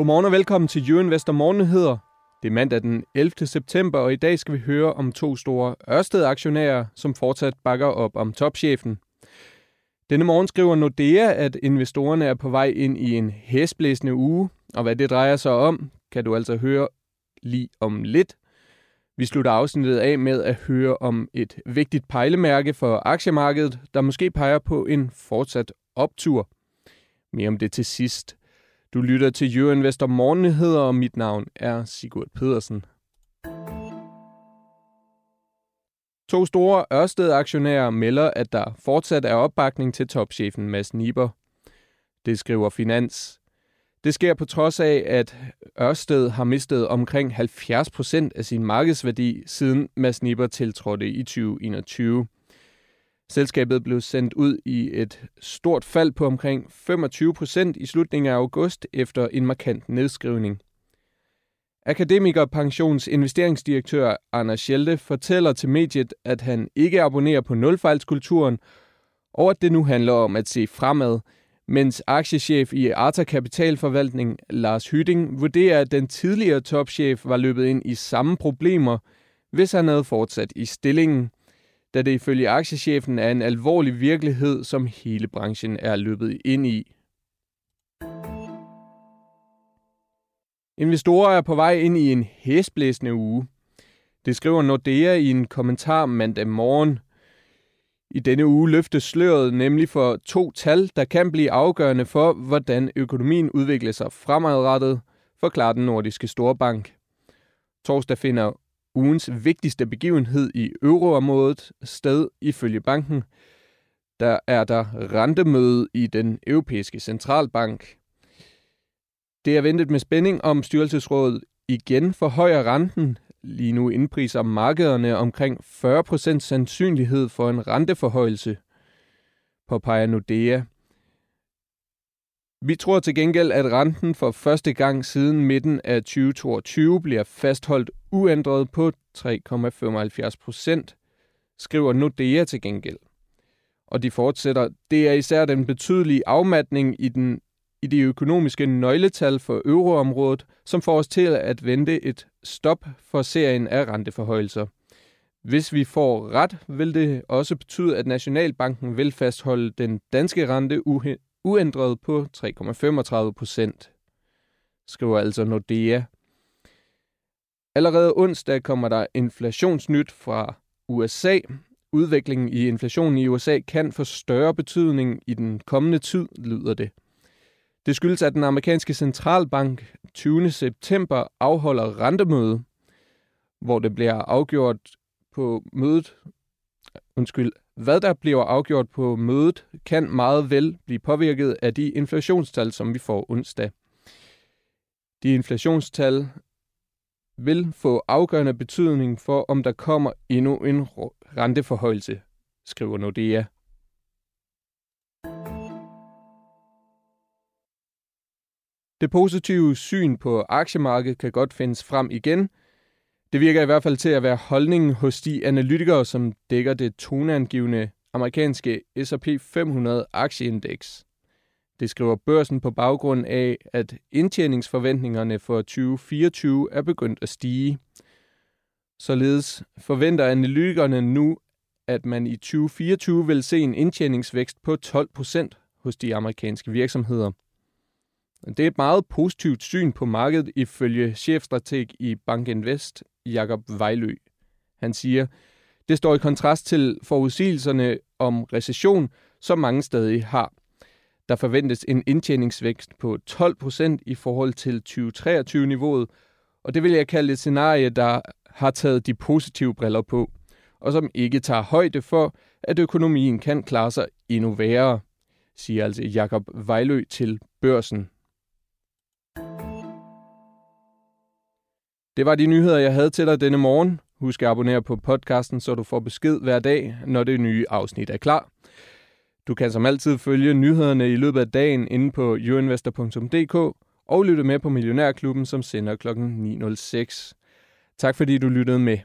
Godmorgen og velkommen til Jørgen Vester Morgenheder. Det er mandag den 11. september, og i dag skal vi høre om to store Ørsted-aktionærer, som fortsat bakker op om topchefen. Denne morgen skriver Nordea, at investorerne er på vej ind i en hæsblæsende uge, og hvad det drejer sig om, kan du altså høre lige om lidt. Vi slutter afsnittet af med at høre om et vigtigt pejlemærke for aktiemarkedet, der måske peger på en fortsat optur. Mere om det til sidst. Du lytter til Euroinvestor Morgennyheder, og mit navn er Sigurd Pedersen. To store Ørsted-aktionærer melder, at der fortsat er opbakning til topchefen Mads Niber. Det skriver Finans. Det sker på trods af, at Ørsted har mistet omkring 70 procent af sin markedsværdi, siden Mads Niber tiltrådte i 2021. Selskabet blev sendt ud i et stort fald på omkring 25 procent i slutningen af august efter en markant nedskrivning. Akademiker Pensions investeringsdirektør Anders Schelte fortæller til mediet, at han ikke abonnerer på nulfejlskulturen, og at det nu handler om at se fremad, mens aktiechef i Arta Kapitalforvaltning Lars Hytting vurderer, at den tidligere topchef var løbet ind i samme problemer, hvis han havde fortsat i stillingen – da det ifølge aktiechefen er en alvorlig virkelighed, som hele branchen er løbet ind i. Investorer er på vej ind i en hæsblæsende uge. Det skriver Nordea i en kommentar mandag morgen. I denne uge løftes sløret nemlig for to tal, der kan blive afgørende for, hvordan økonomien udvikler sig fremadrettet, forklarer den nordiske storbank. Torsdag finder ugens vigtigste begivenhed i euroområdet sted ifølge banken. Der er der rentemøde i den europæiske centralbank. Det er ventet med spænding om styrelsesrådet igen forhøjer renten. Lige nu indpriser markederne omkring 40% sandsynlighed for en renteforhøjelse, påpeger Nordea. Vi tror til gengæld, at renten for første gang siden midten af 2022 bliver fastholdt uændret på 3,75 procent, skriver Nordea til gengæld. Og de fortsætter, det er især den betydelige afmatning i, den, i de økonomiske nøgletal for euroområdet, som får os til at vente et stop for serien af renteforhøjelser. Hvis vi får ret, vil det også betyde, at Nationalbanken vil fastholde den danske rente uændret på 3,35 procent, skriver altså Nordea. Allerede onsdag kommer der inflationsnyt fra USA. Udviklingen i inflationen i USA kan få større betydning i den kommende tid, lyder det. Det skyldes, at den amerikanske centralbank 20. september afholder rentemøde, hvor det bliver afgjort på mødet, undskyld, hvad der bliver afgjort på mødet, kan meget vel blive påvirket af de inflationstal, som vi får onsdag. De inflationstal vil få afgørende betydning for, om der kommer endnu en renteforhøjelse, skriver Nordea. Det positive syn på aktiemarkedet kan godt findes frem igen – det virker i hvert fald til at være holdningen hos de analytikere, som dækker det toneangivende amerikanske S&P 500 aktieindeks. Det skriver børsen på baggrund af, at indtjeningsforventningerne for 2024 er begyndt at stige. Således forventer analytikerne nu, at man i 2024 vil se en indtjeningsvækst på 12 procent hos de amerikanske virksomheder. Det er et meget positivt syn på markedet ifølge chefstrateg i Bank Invest, Jakob Vejlø. Han siger, det står i kontrast til forudsigelserne om recession, som mange stadig har. Der forventes en indtjeningsvækst på 12 procent i forhold til 2023-niveauet, og det vil jeg kalde et scenarie, der har taget de positive briller på, og som ikke tager højde for, at økonomien kan klare sig endnu værre, siger altså Jakob Vejlø til børsen. Det var de nyheder, jeg havde til dig denne morgen. Husk at abonnere på podcasten, så du får besked hver dag, når det nye afsnit er klar. Du kan som altid følge nyhederne i løbet af dagen inde på youinvestor.dk og lytte med på Millionærklubben, som sender kl. 9.06. Tak fordi du lyttede med.